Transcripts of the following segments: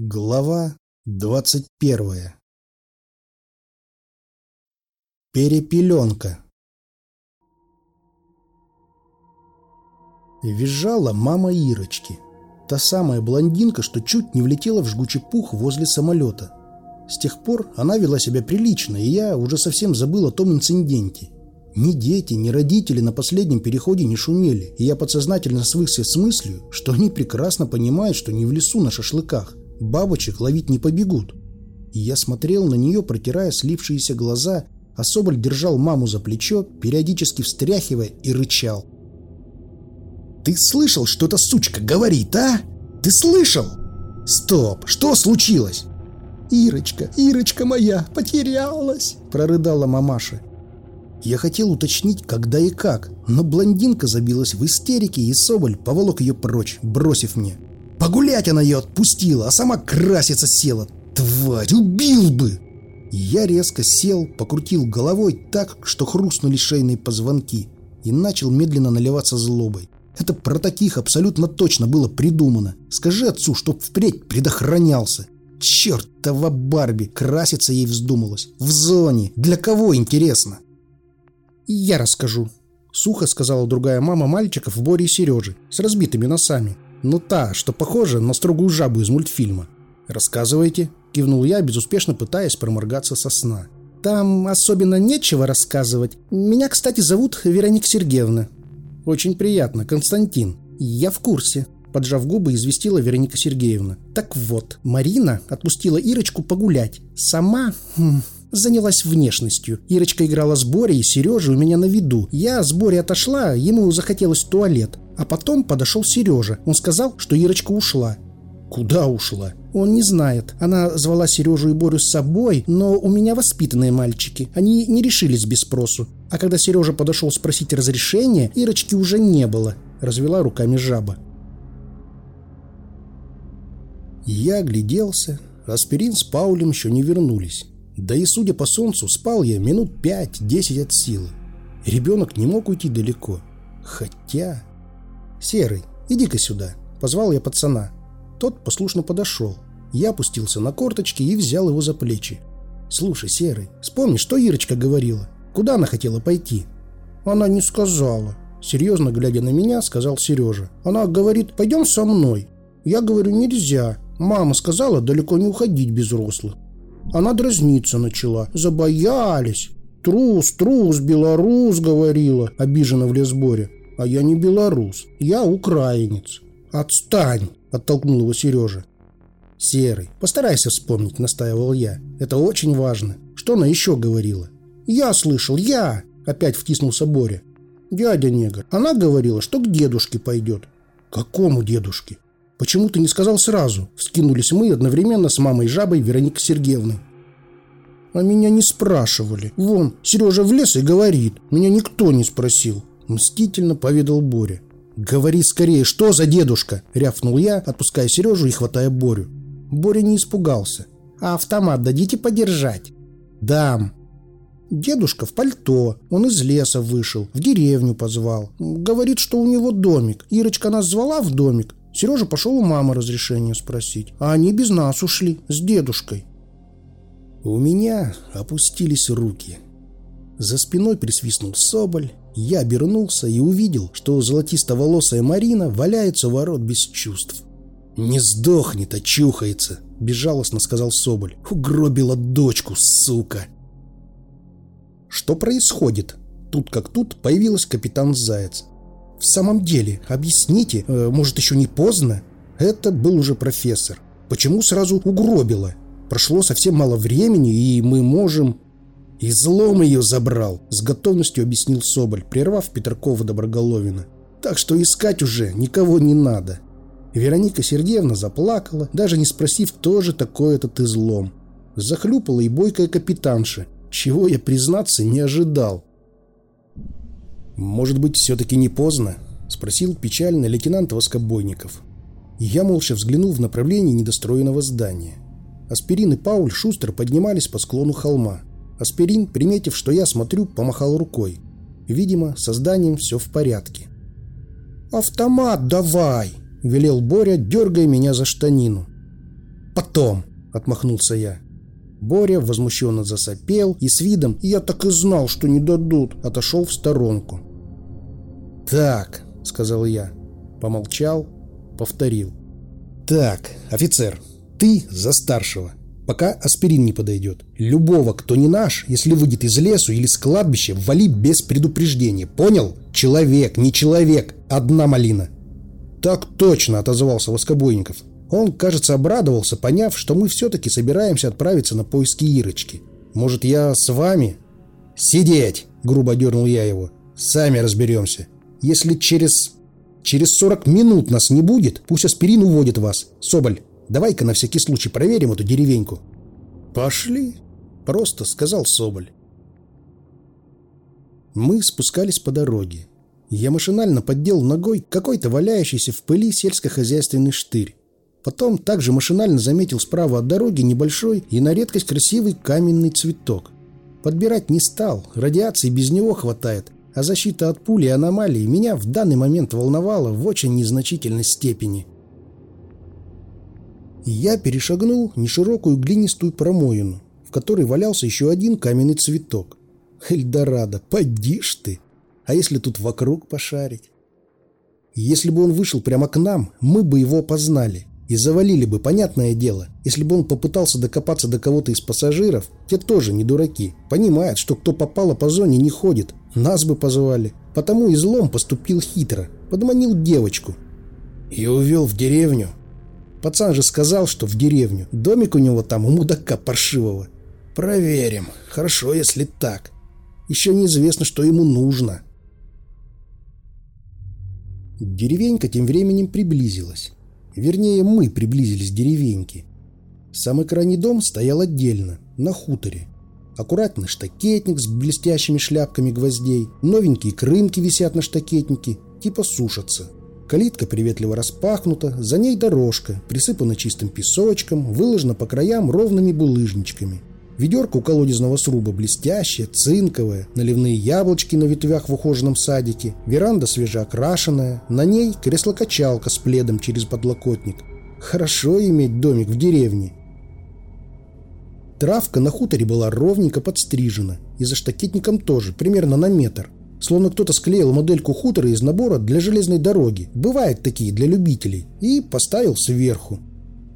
Глава двадцать первая Перепеленка Визжала мама Ирочки. Та самая блондинка, что чуть не влетела в жгучий пух возле самолета. С тех пор она вела себя прилично, и я уже совсем забыл о том инциденте. Ни дети, ни родители на последнем переходе не шумели, и я подсознательно свыкся с мыслью, что они прекрасно понимают, что не в лесу на шашлыках. Бабочек ловить не побегут. Я смотрел на нее, протирая слившиеся глаза, а Соболь держал маму за плечо, периодически встряхивая и рычал. «Ты слышал, что эта сучка говорит, а? Ты слышал? Стоп, что случилось?» «Ирочка, Ирочка моя, потерялась!» – прорыдала мамаша. Я хотел уточнить, когда и как, но блондинка забилась в истерике, и Соболь поволок ее прочь, бросив мне. Погулять она ее отпустила, а сама краситься села. Тварь, убил бы! Я резко сел, покрутил головой так, что хрустнули шейные позвонки, и начал медленно наливаться злобой. Это про таких абсолютно точно было придумано. Скажи отцу, чтоб впредь предохранялся. Чертова Барби, краситься ей вздумалось. В зоне. Для кого, интересно? «Я расскажу», — сухо сказала другая мама мальчиков Бори и Сережи, с разбитыми носами. Ну та, что похожа на строгую жабу из мультфильма. «Рассказывайте», — кивнул я, безуспешно пытаясь проморгаться со сна. «Там особенно нечего рассказывать. Меня, кстати, зовут Вероника Сергеевна». «Очень приятно, Константин. Я в курсе», — поджав губы, известила Вероника Сергеевна. «Так вот, Марина отпустила Ирочку погулять. Сама... Хм, занялась внешностью. Ирочка играла с Борей Сережей у меня на виду. Я с Борей отошла, ему захотелось в туалет. А потом подошел Сережа. Он сказал, что Ирочка ушла. Куда ушла? Он не знает. Она звала Сережу и Борю с собой, но у меня воспитанные мальчики. Они не решились без спросу. А когда Сережа подошел спросить разрешения, Ирочки уже не было. Развела руками жаба. Я огляделся. Аспирин с Паулем еще не вернулись. Да и, судя по солнцу, спал я минут пять-десять от силы. Ребенок не мог уйти далеко. Хотя... «Серый, иди-ка сюда», — позвал я пацана. Тот послушно подошел. Я опустился на корточки и взял его за плечи. «Слушай, Серый, вспомни, что Ирочка говорила. Куда она хотела пойти?» «Она не сказала», — серьезно глядя на меня, сказал Сережа. «Она говорит, пойдем со мной». Я говорю, нельзя. Мама сказала далеко не уходить без взрослых. Она дразниться начала. Забоялись. «Трус, трус, белорус», — говорила, обиженно в лесборе. «А я не белорус, я украинец». «Отстань!» — оттолкнул его Сережа. «Серый, постарайся вспомнить», — настаивал я. «Это очень важно. Что она еще говорила?» «Я слышал, я!» — опять втиснулся Боря. «Дядя негр, она говорила, что к дедушке пойдет». «Какому дедушке?» «Почему ты не сказал сразу?» Скинулись мы одновременно с мамой жабой Вероникой Сергеевной. «А меня не спрашивали. Вон, Сережа в лес и говорит. Меня никто не спросил». Мстительно поведал Боря. «Говори скорее, что за дедушка?» – рявкнул я, отпуская Сережу и хватая Борю. Боря не испугался. «А автомат дадите подержать?» «Дам». Дедушка в пальто. Он из леса вышел, в деревню позвал. Говорит, что у него домик. Ирочка нас звала в домик. Сережа пошел у мамы разрешения спросить. А они без нас ушли, с дедушкой. У меня опустились руки. За спиной присвистнул соболь. Я обернулся и увидел, что золотисто-волосая Марина валяется у ворот без чувств. «Не сдохнет, а чухается», — безжалостно сказал Соболь. «Угробила дочку, сука!» «Что происходит?» Тут как тут появилась капитан Заяц. В самом деле, объясните, э, может, еще не поздно? Это был уже профессор. Почему сразу угробило? Прошло совсем мало времени, и мы можем... «Излом ее забрал», — с готовностью объяснил Соболь, прервав Петркова Доброголовина. «Так что искать уже никого не надо». Вероника Сергеевна заплакала, даже не спросив, кто же такой этот излом. Захлюпала и бойкая капитанша, чего я, признаться, не ожидал. «Может быть, все-таки не поздно?» – спросил печально лейтенант Воскобойников. Я молча взглянул в направлении недостроенного здания. Аспирин и Пауль шустро поднимались по склону холма. Аспирин, приметив, что я смотрю, помахал рукой. Видимо, со зданием все в порядке. «Автомат давай!» – велел Боря, дергая меня за штанину. потом», — отмахнулся я. Боря возмущенно засопел и с видом «я так и знал, что не дадут» отошел в сторонку. «Так», — сказал я, помолчал, повторил. «Так, офицер, ты за старшего, пока аспирин не подойдет. Любого, кто не наш, если выйдет из лесу или с кладбища, вали без предупреждения. Понял? Человек, не человек, одна малина». «Так точно», — отозвался Воскобойников. Он, кажется, обрадовался, поняв, что мы все-таки собираемся отправиться на поиски Ирочки. «Может, я с вами?» «Сидеть!» — грубо дернул я его. «Сами разберемся. Если через... через 40 минут нас не будет, пусть аспирин уводит вас. Соболь, давай-ка на всякий случай проверим эту деревеньку». «Пошли!» — просто сказал Соболь. Мы спускались по дороге. Я машинально поддел ногой какой-то валяющийся в пыли сельскохозяйственный штырь. Потом также машинально заметил справа от дороги небольшой и на редкость красивый каменный цветок. Подбирать не стал, радиации без него хватает, а защита от пули и аномалий меня в данный момент волновала в очень незначительной степени. Я перешагнул неширокую глинистую промоину, в которой валялся еще один каменный цветок. Эльдорадо, поди ж ты! А если тут вокруг пошарить? Если бы он вышел прямо к нам, мы бы его познали. И завалили бы, понятное дело. Если бы он попытался докопаться до кого-то из пассажиров, те тоже не дураки. Понимают, что кто попало по зоне не ходит. Нас бы позвали. Потому излом поступил хитро. Подманил девочку. И увел в деревню. Пацан же сказал, что в деревню. Домик у него там, у мудака паршивого. Проверим. Хорошо, если так. Еще неизвестно, что ему нужно. Деревенька тем временем приблизилась. Вернее, мы приблизились к деревеньке. Самый крайний дом стоял отдельно, на хуторе. Аккуратный штакетник с блестящими шляпками гвоздей, новенькие крынки висят на штакетнике, типа сушатся. Калитка приветливо распахнута, за ней дорожка, присыпана чистым песочком, выложена по краям ровными булыжничками. Ведерко у колодезного сруба блестящее, цинковое, наливные яблочки на ветвях в ухоженном садике, веранда свежеокрашенная, на ней кресло-качалка с пледом через подлокотник. Хорошо иметь домик в деревне. Травка на хуторе была ровненько подстрижена, и за штакетником тоже, примерно на метр. Словно кто-то склеил модельку хутора из набора для железной дороги. Бывают такие для любителей. И поставил сверху.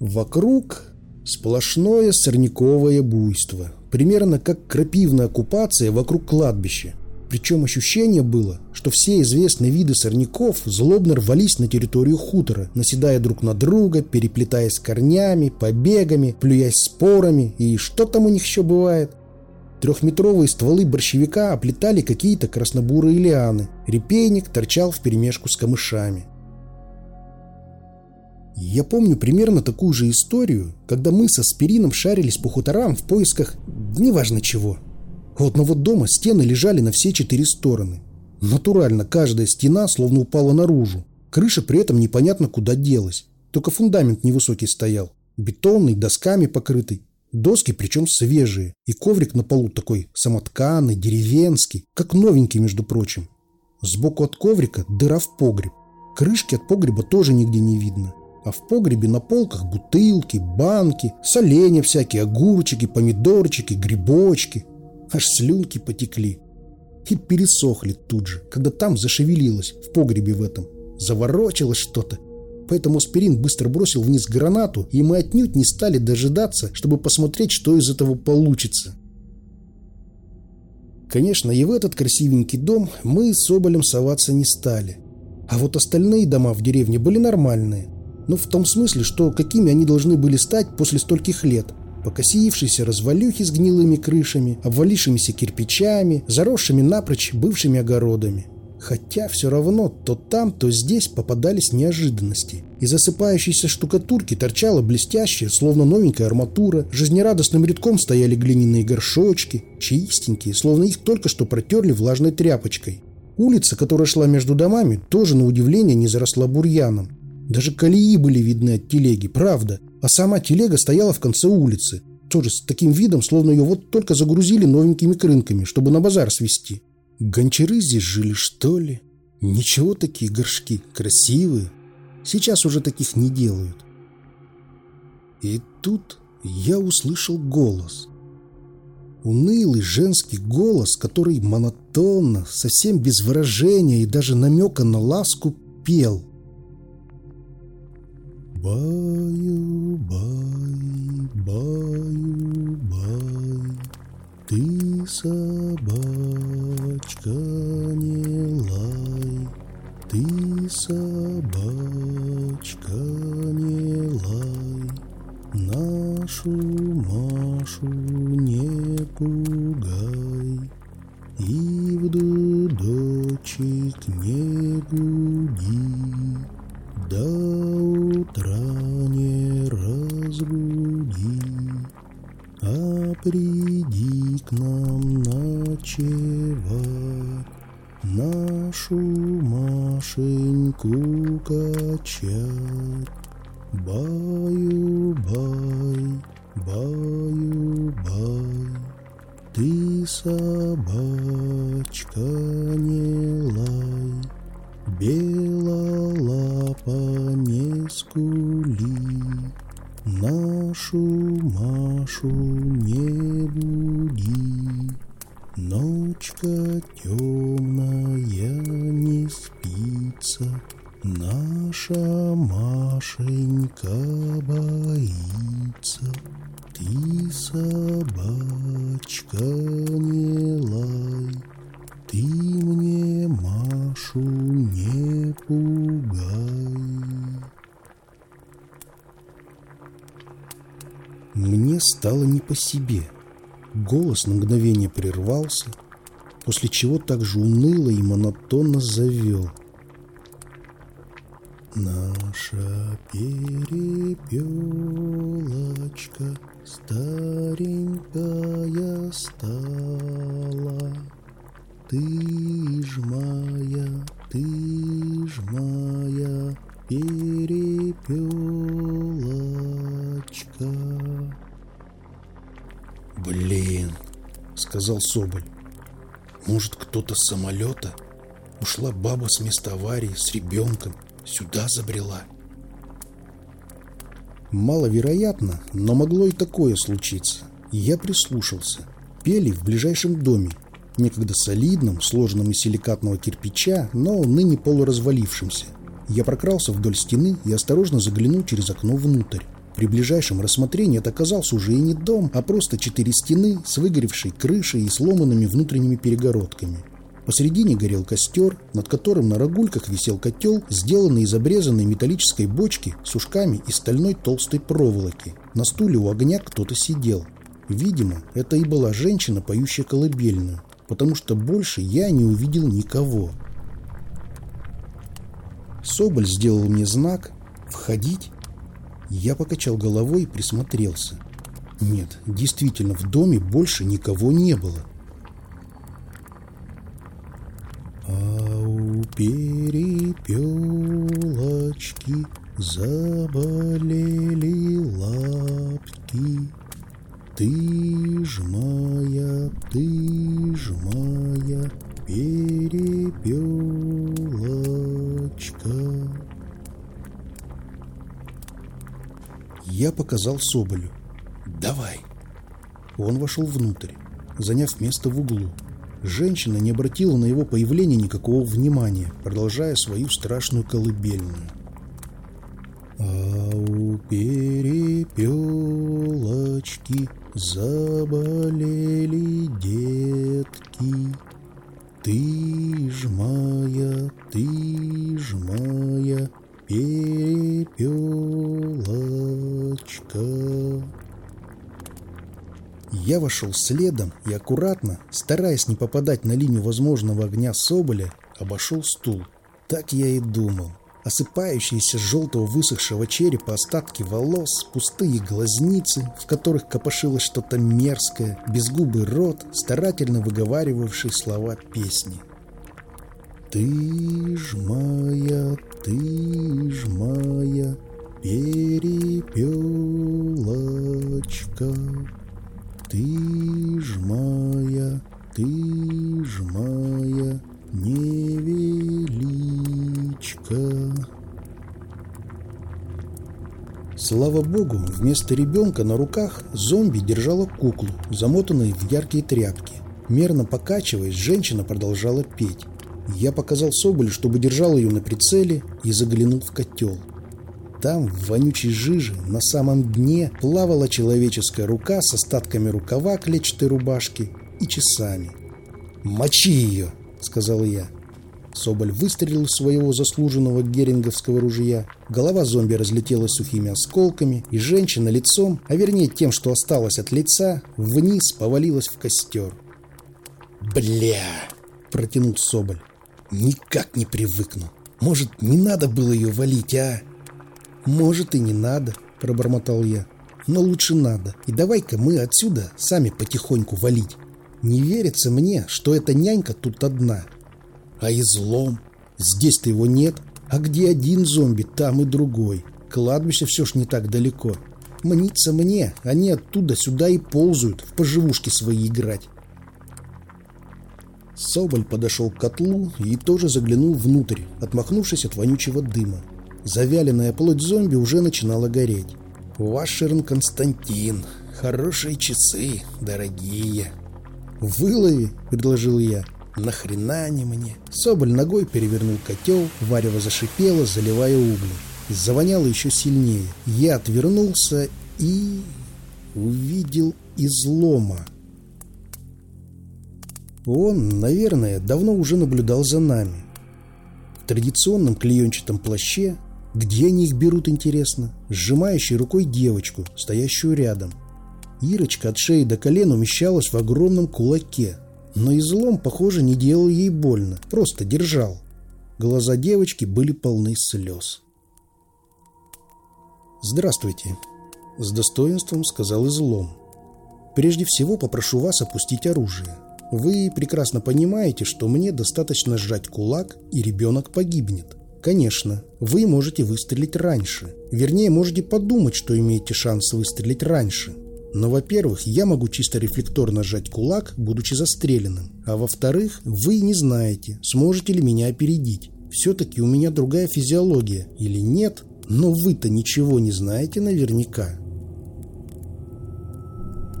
Вокруг Сплошное сорняковое буйство, примерно как крапивная оккупация вокруг кладбища. Причем ощущение было, что все известные виды сорняков злобно рвались на территорию хутора, наседая друг на друга, переплетаясь корнями, побегами, плюясь спорами и что там у них еще бывает. Трехметровые стволы борщевика оплетали какие-то краснобурые лианы, репейник торчал вперемешку с камышами. Я помню примерно такую же историю, когда мы со Спирином шарились по хуторам в поисках неважно чего. У одного дома стены лежали на все четыре стороны. Натурально каждая стена словно упала наружу. Крыша при этом непонятно куда делась. Только фундамент невысокий стоял. Бетонный, досками покрытый. Доски причем свежие. И коврик на полу такой самотканный, деревенский. Как новенький, между прочим. Сбоку от коврика дыра в погреб. Крышки от погреба тоже нигде не видно а в погребе на полках бутылки, банки, соленья всякие, огурчики, помидорчики, грибочки. Аж слюнки потекли. И пересохли тут же, когда там зашевелилось, в погребе в этом. Заворочилось что-то. Поэтому Аспирин быстро бросил вниз гранату, и мы отнюдь не стали дожидаться, чтобы посмотреть, что из этого получится. Конечно, и в этот красивенький дом мы с Соболем соваться не стали. А вот остальные дома в деревне были нормальные. Ну, в том смысле, что какими они должны были стать после стольких лет. Покосившиеся развалюхи с гнилыми крышами, обвалившимися кирпичами, заросшими напрочь бывшими огородами. Хотя все равно то там, то здесь попадались неожиданности. Из засыпающейся штукатурки торчала блестящая, словно новенькая арматура, жизнерадостным рядком стояли глиняные горшочки, чистенькие, словно их только что протерли влажной тряпочкой. Улица, которая шла между домами, тоже на удивление не заросла бурьяном. Даже колеи были видны от телеги, правда. А сама телега стояла в конце улицы. Тоже с таким видом, словно ее вот только загрузили новенькими крынками, чтобы на базар свести. Гончары здесь жили, что ли? Ничего такие горшки, красивые. Сейчас уже таких не делают. И тут я услышал голос. Унылый женский голос, который монотонно, совсем без выражения и даже намека на ласку пел. Баю, бай, баю, бай, ты собачка не лай, ты собачка не лай, нашу Машу не пугай, и в дудочек не буди, до приди к нам ночевать нашу Машеньку качать. Баю-бай, баю-бай, ты собачка Ночка темная не спится, Наша Машенька боится. Ты, собачка, не лай, Ты мне Машу не пугай. Мне стало не по себе — Голос на мгновение прервался, после чего также уныло и монотонно завел. Наша перепелочка старенькая стала. Ты ж моя, ты ж моя перепелочка. «Блин», — сказал Соболь. «Может, кто-то с самолета? Ушла баба с места аварии с ребенком, сюда забрела». Маловероятно, но могло и такое случиться. я прислушался. Пели в ближайшем доме, некогда солидном, сложенном из силикатного кирпича, но ныне полуразвалившемся. Я прокрался вдоль стены и осторожно заглянул через окно внутрь. При ближайшем рассмотрении это оказался уже и не дом, а просто четыре стены с выгоревшей крышей и сломанными внутренними перегородками. Посередине горел костер, над которым на рогульках висел котел, сделанный из обрезанной металлической бочки с ушками и стальной толстой проволоки. На стуле у огня кто-то сидел. Видимо, это и была женщина, поющая колыбельную, потому что больше я не увидел никого. Соболь сделал мне знак «Входить» Я покачал головой и присмотрелся. Нет, действительно, в доме больше никого не было. А у перепелочки заболели лапки. Ты ж моя, ты ж моя перепелочка. Я показал Соболю. «Давай». Он вошел внутрь, заняв место в углу. Женщина не обратила на его появление никакого внимания, продолжая свою страшную колыбельную. А у перепелочки заболели детки. Ты ж моя, ты ж моя перепелочка. Я вошел следом и аккуратно, стараясь не попадать на линию возможного огня Соболя, обошел стул. Так я и думал. Осыпающиеся с желтого высохшего черепа остатки волос, пустые глазницы, в которых копошилось что-то мерзкое, безгубый рот, старательно выговаривавший слова песни. «Ты ж моя ты ж моя перепелочка, Ты ж моя, ты ж моя невеличка. Слава богу, вместо ребенка на руках зомби держала куклу, замотанную в яркие тряпки. Мерно покачиваясь, женщина продолжала петь. Я показал Соболю, чтобы держал ее на прицеле, и заглянул в котел. Там, в вонючей жиже, на самом дне, плавала человеческая рука с остатками рукава клетчатой рубашки и часами. «Мочи ее!» — сказал я. Соболь выстрелил из своего заслуженного геринговского ружья. Голова зомби разлетелась сухими осколками, и женщина лицом, а вернее тем, что осталось от лица, вниз повалилась в костер. «Бля!» — протянул Соболь. «Никак не привыкну. Может, не надо было ее валить, а?» «Может, и не надо», — пробормотал я. «Но лучше надо. И давай-ка мы отсюда сами потихоньку валить. Не верится мне, что эта нянька тут одна. А излом? Здесь-то его нет. А где один зомби, там и другой. Кладбище все ж не так далеко. Мнится мне, они оттуда сюда и ползают, в поживушки свои играть. Соболь подошел к котлу и тоже заглянул внутрь, отмахнувшись от вонючего дыма. Завяленная плоть зомби уже начинала гореть. «Вашерн Константин, хорошие часы, дорогие!» «Вылови!» — предложил я. Нахрена не мне? Соболь ногой перевернул котел, варево зашипело, заливая угли. Завоняло еще сильнее. Я отвернулся и... увидел излома. Он, наверное, давно уже наблюдал за нами. В традиционном клеенчатом плаще, где они их берут, интересно, сжимающей рукой девочку, стоящую рядом. Ирочка от шеи до колен умещалась в огромном кулаке, но излом, похоже, не делал ей больно, просто держал. Глаза девочки были полны слез. «Здравствуйте», — с достоинством сказал излом. «Прежде всего попрошу вас опустить оружие. Вы прекрасно понимаете, что мне достаточно сжать кулак, и ребенок погибнет. Конечно, вы можете выстрелить раньше. Вернее, можете подумать, что имеете шанс выстрелить раньше. Но, во-первых, я могу чисто рефлекторно сжать кулак, будучи застреленным. А во-вторых, вы не знаете, сможете ли меня опередить. Все-таки у меня другая физиология. Или нет? Но вы-то ничего не знаете наверняка.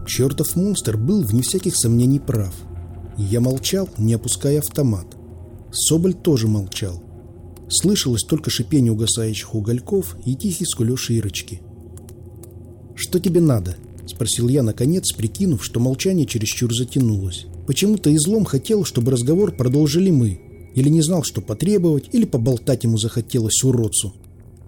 Чертов монстр был вне всяких сомнений прав. Я молчал, не опуская автомат. Соболь тоже молчал. Слышалось только шипение угасающих угольков и тихий скулёж Ирочки. «Что тебе надо?» — спросил я, наконец, прикинув, что молчание чересчур затянулось. Почему-то излом хотел, чтобы разговор продолжили мы. Или не знал, что потребовать, или поболтать ему захотелось уродцу.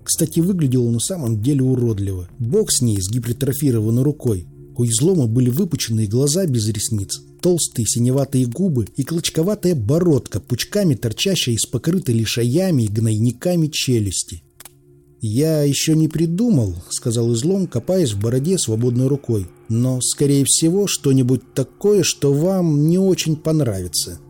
Кстати, выглядел он на самом деле уродливо. Бог с ней, с гипертрофированной рукой. У излома были выпученные глаза без ресниц, толстые синеватые губы и клочковатая бородка, пучками торчащая из покрытой лишаями и гнойниками челюсти. «Я еще не придумал», — сказал излом, копаясь в бороде свободной рукой. «Но, скорее всего, что-нибудь такое, что вам не очень понравится».